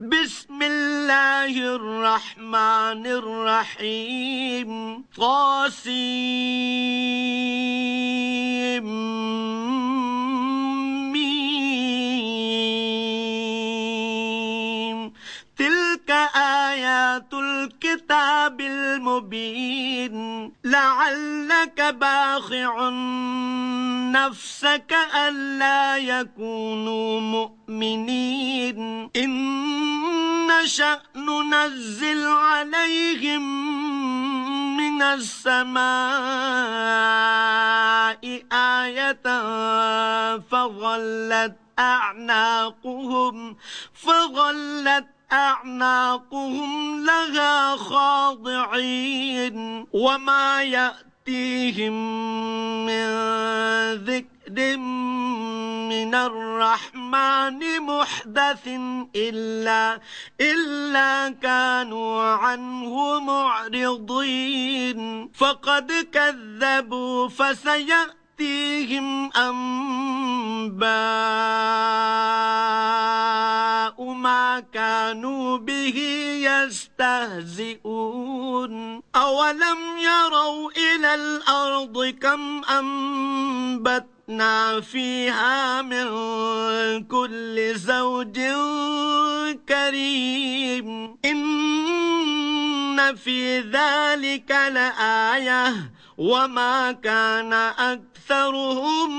بسم الله الرحمن الرحيم. قاسم. الكتاب المبين. لعلك باخع نفسك ألا يكونوا مؤمنين. إن نشأ ننزل عليهم من السماء آية فظلت أعناقهم فظلت أعناقهم لها خاضعين وما يأتيهم من ذكر من الرحمن محدث إلا إلا كانوا عنه معرضين. فقد كذبوا فسيأتيهم أنباء ما كانوا به يستهزئون. أولم يروا إلى الأرض كم أنبتنا فيها من كل زوج كريم. إن في ذلك لآية وما كان أكثرهم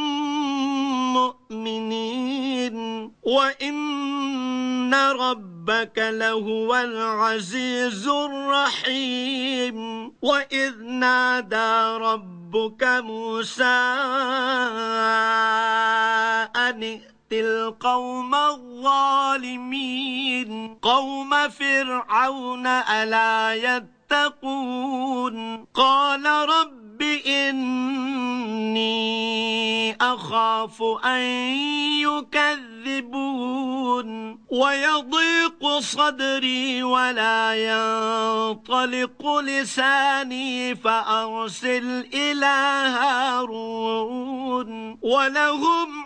مؤمنين وإن ربك لهو العزيز الرحيم وإذ نادى ربك موسى أن القوم الظالمين قوم فرعون ألا يتقون قال رب أخاف أن يكذبون ويضيق صدري ولا ينطلق لساني فأرسل إلى هارون ولهم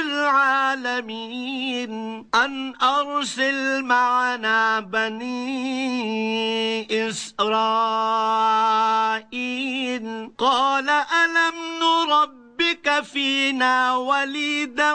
العالمين أن أرسل معنا بني إسرائيل. قال ألم نرب ربك فينا وليدا؟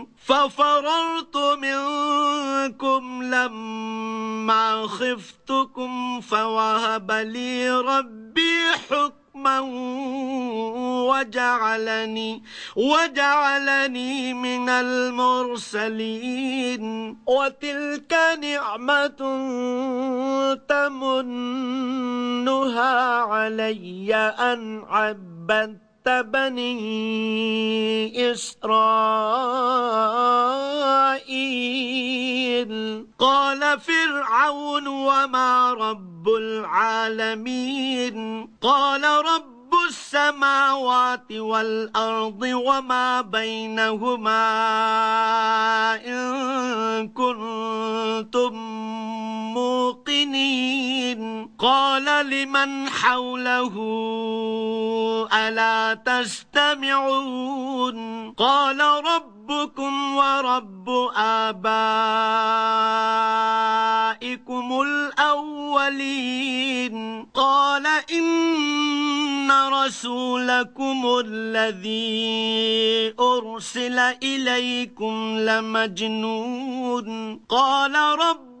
ففررت منكم لما خفتكم فوهب لي ربي حكما وجعلني وجعلني من المرسلين. وتلك نعمة تمنها علي أن عبدت بني إسرائيل. قال فرعون وما رب العالمين. قال رب السماوات والأرض وما بينهما إن كنتم موقنين. قال لمن حوله ألا تستمعون؟ قال ربكم ورب آبائكم الأولين. قال إن رسولكم الذي أرسل إليكم لمجنون. قال رب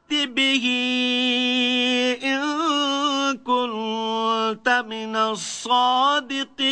به إن كنت من الصادقين.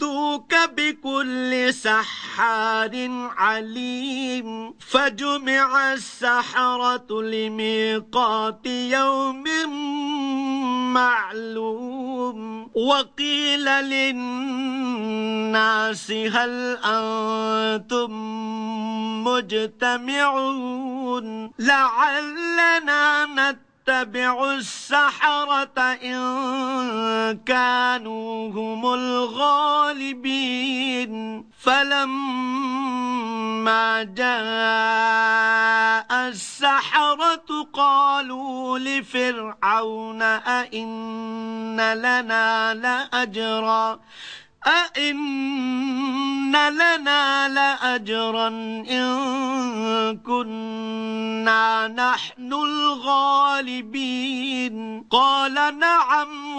يأتوك بكل سحار عليم فجمع السحرة لميقات يوم معلوم. وقيل للناس هل أنتم مجتمعون؟ لعلنا نتبع نتبع السحرة إن كانوا هم الغالبين. فلما جاء السحرة قالوا لفرعون أئن لنا لأجرا. أئن لنا لأجرا إن كنا نحن الغالبين. قال نعم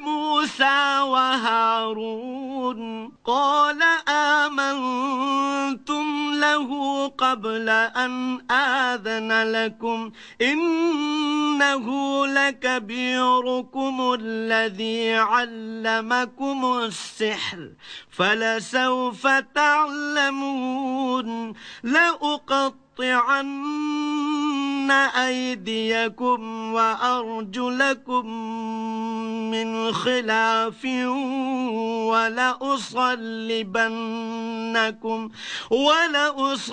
موسى وهارون قال آمنتم له قبل أن آذن لكم إنه لكبيركم الذي علمكم السحر فلسوف تعلمون لأقطعن أيديكم وأرجلكم من خلاف ولأصلبنكم ولأصلبنكم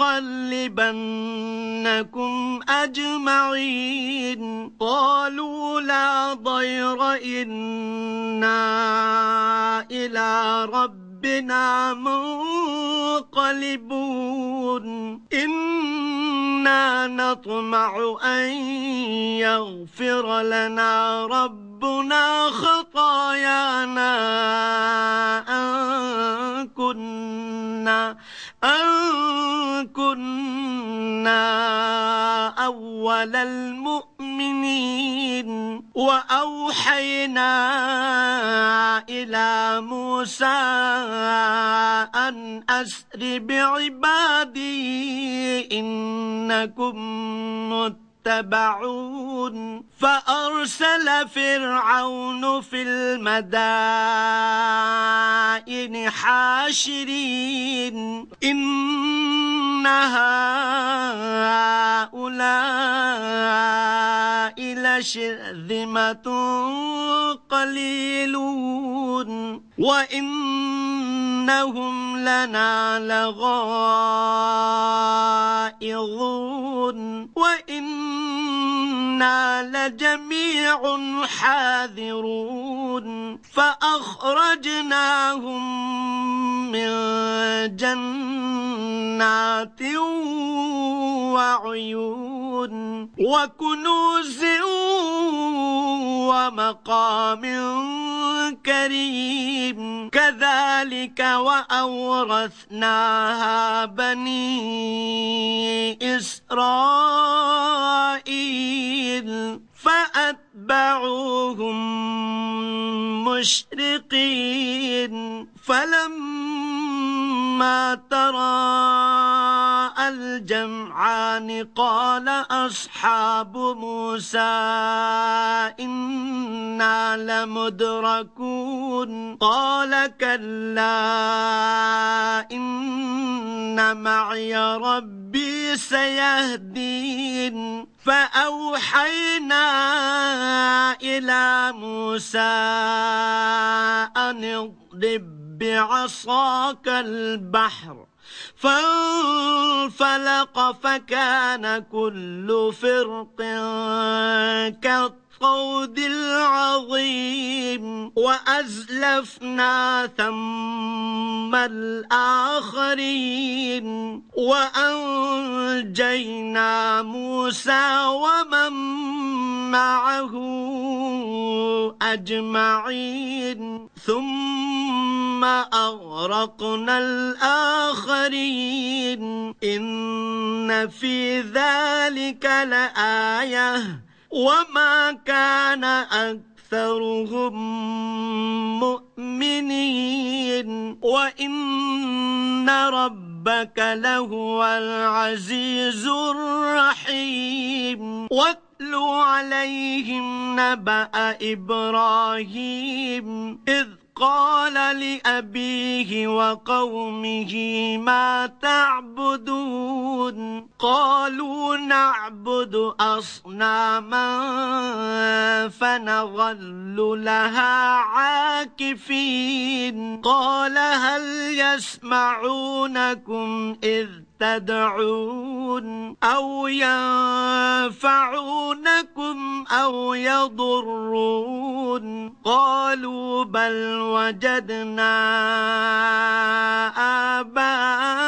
أجمعين. قالوا لا ضير إنا إلى رب ربنا منقلبون. إنا نطمع أن يغفر لنا ربنا خطايانا أن كنا أن كنا أول المؤمنين وأوحينا إلى موسى أن أسر بعبادي إنكم متبعون فأرسل فرعون في المدائن حاشرين. إن هؤلاء لشرذمة قليلون. وإنهم لنا لغائظون. وإنا لجميع حاذرون فأخرجناهم من جنات وعيون وكنوز ومقام كريم. كذلك وأورثناها بني إسرائيل. فأتبعوهم مشرقين. فلما ترى الجمعان قال أصحاب موسى إنا لمدركون قال كلا إن معي ربي سيهدين فأوحينا إلى موسى أن اضرب بعصاك البحر فانفلق فكان كل فرق كالطير. الصود العظيم وأزلفنا ثم الآخرين وأنجينا موسى ومن معه أجمعين ثم أغرقنا الآخرين إن في ذلك لآية وما كان أكثرهم مؤمنين وإن ربك لهو العزيز الرحيم واتل عليهم نبأ إبراهيم إذ قال لأبيه وقومه ما تعبدون؟ قالوا نعبد أصناما فنظل لها عاكفين. قال هل يسمعونكم إذ تدعون أو ينفعونكم أو يضرون قالوا بل وجدنا آباءنا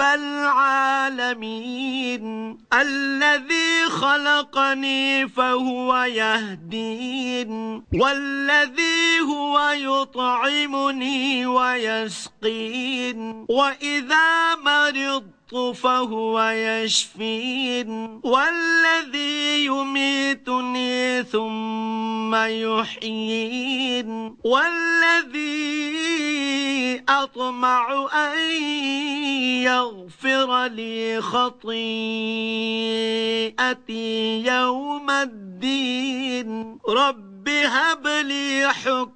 العالمين. الذي خلقني فهو يهدين. والذي هو يطعمني ويسقين. وإذا مرضت فهو يشفين والذي يميتني ثم يحيين والذي أطمع أن يغفر لي خطيئتي يوم الدين. رب هب لي حكم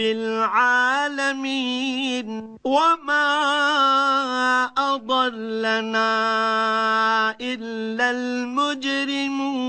العالمين وما أضلنا إلا المجرمون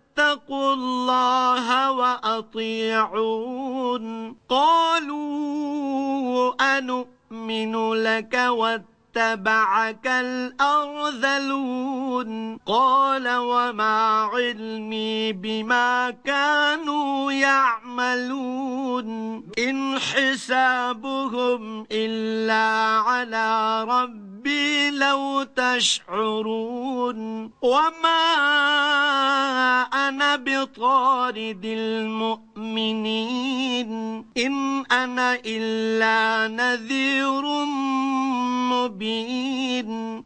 الله وأطيعون. قالوا أنؤمن لك واتقوا اتبعك الأرذلون. قال وما علمي بما كانوا يعملون. إن حسابهم إلا على ربي لو تشعرون. وما بطارد المؤمنين. إن أنا إلا نذير مبين.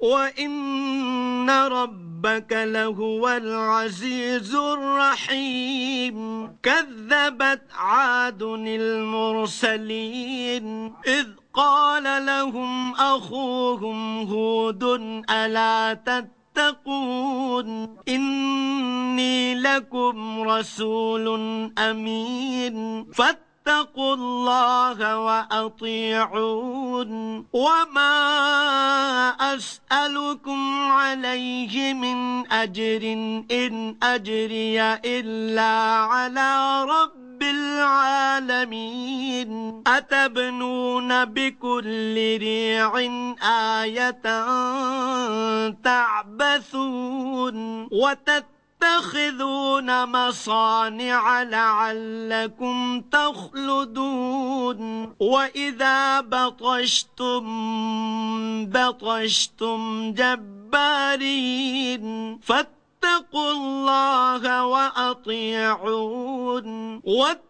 وإن ربك لهو العزيز الرحيم كذبت عاد المرسلين إذ قال لهم أخوهم هود ألا تتقون إني لكم رسول أمين فاتقوا فاتقوا الله وأطيعون. وما أسألكم عليه من أجر إن أجري إلا على رب العالمين. أتبنون بكل ريع آية تعبثون. وتتبعون تتخذون مصانع لعلكم تخلدون. وإذا بطشتم بطشتم جبارين. فاتقوا الله وأطيعون. واتقوا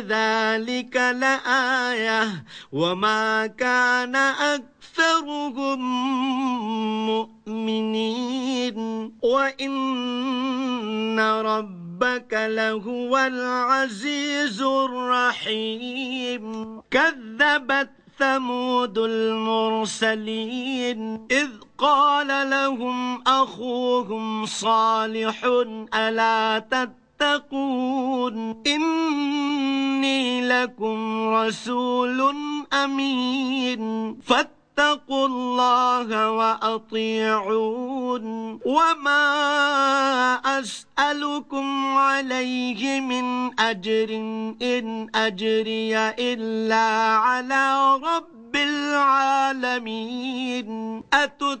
ذلك لآية وما كان أكثرهم مؤمنين. وإن ربك لهو العزيز الرحيم. كذبت ثمود المرسلين. إذ قال لهم أخوهم صالح ألا تتقون إني لكم رسول أمين. فاتقوا الله وأطيعون. وما أسألكم عليه من أجر. إن أجري إلا على رب العالمين. أتت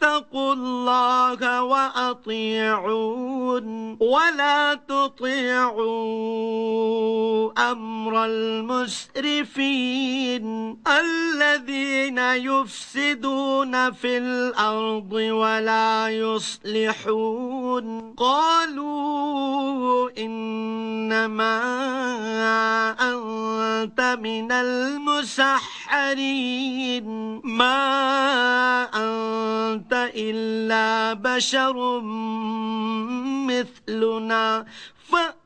فاتقوا الله وأطيعون ولا تطيعوا أمر المسرفين الذين يفسدون في الأرض ولا يصلحون. قالوا إنما أنت من المسحرين. ما أنت إلا بشر مثلنا. فأ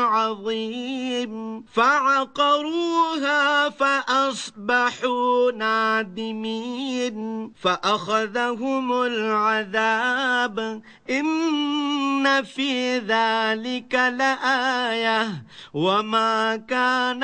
عظيم. فعقروها فأصبحوا نادمين. فأخذهم العذاب. إن في ذلك لآية. وما كان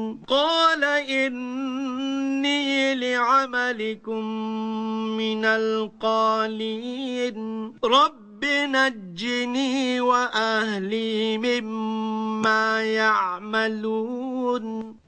قال إني لعملكم من القالين. رب نجني وأهلي مما يعملون.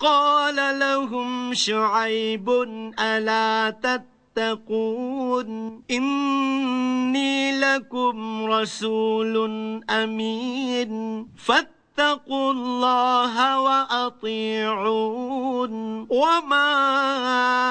قال لهم شعيب ألا تتقون؟ إني لكم رسول أمين فاتقوا الله وأطيعون. وما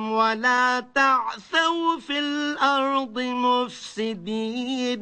ولا تعثوا في الأرض مفسدين.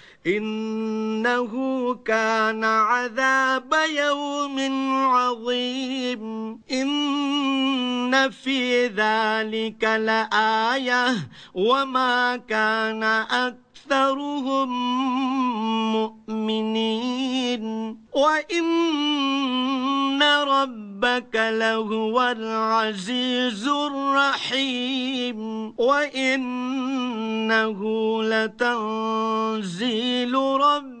إنه كان عذاب يوم عظيم. إن في ذلك لآية. وما كان أكثرهم مؤمنين. وإن ربك لهو العزيز الرحيم. وإنه لتنزيل رب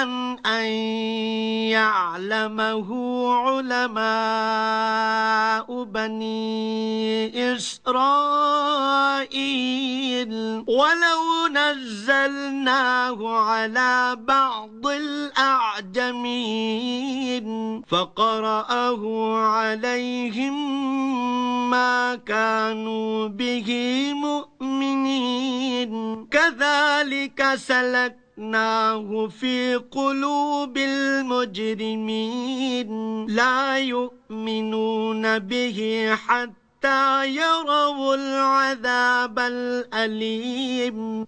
أن يعلمه علماء بني إسرائيل. ولو نزلناه على بعض الأعجمين فقرأه عليهم ما كانوا به مؤمنين. كذلك سلك جعلناه في قلوب المجرمين لا يؤمنون به حتى يروا العذاب الأليم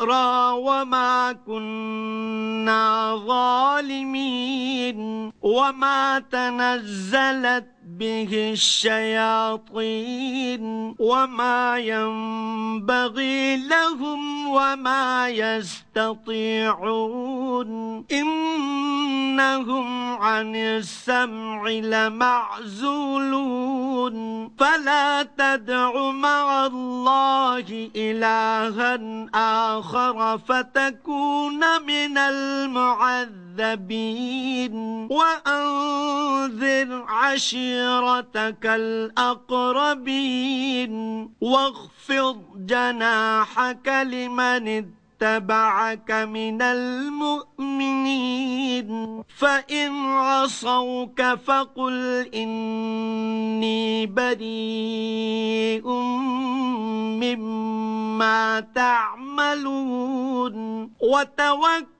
ذكرى وما كنا ظالمين وما تنزلت به الشياطين وما ينبغي لهم وما يستطيعون. إنهم عن السمع لمعزولون. فلا تدع مع الله إلها آخر فتكون من المعذبين. وأنذر عشيرتك الأقربين واخفض جناحك لمن اتبعك من المؤمنين فإن عصوك فقل إني بريء مما تعملون وتوكل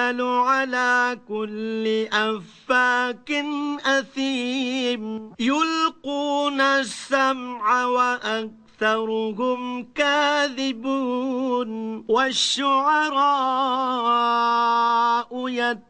ينزل على كل أفاك أثيم. يلقون السمع وأكثرهم كاذبون. والشعراء يتبعون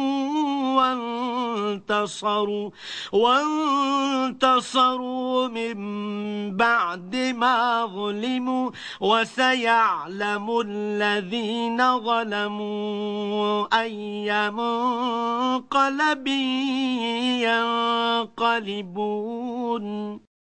وانتصروا وانتصروا من بعد ما ظلموا وسيعلم الذين ظلموا أي منقلب ينقلبون.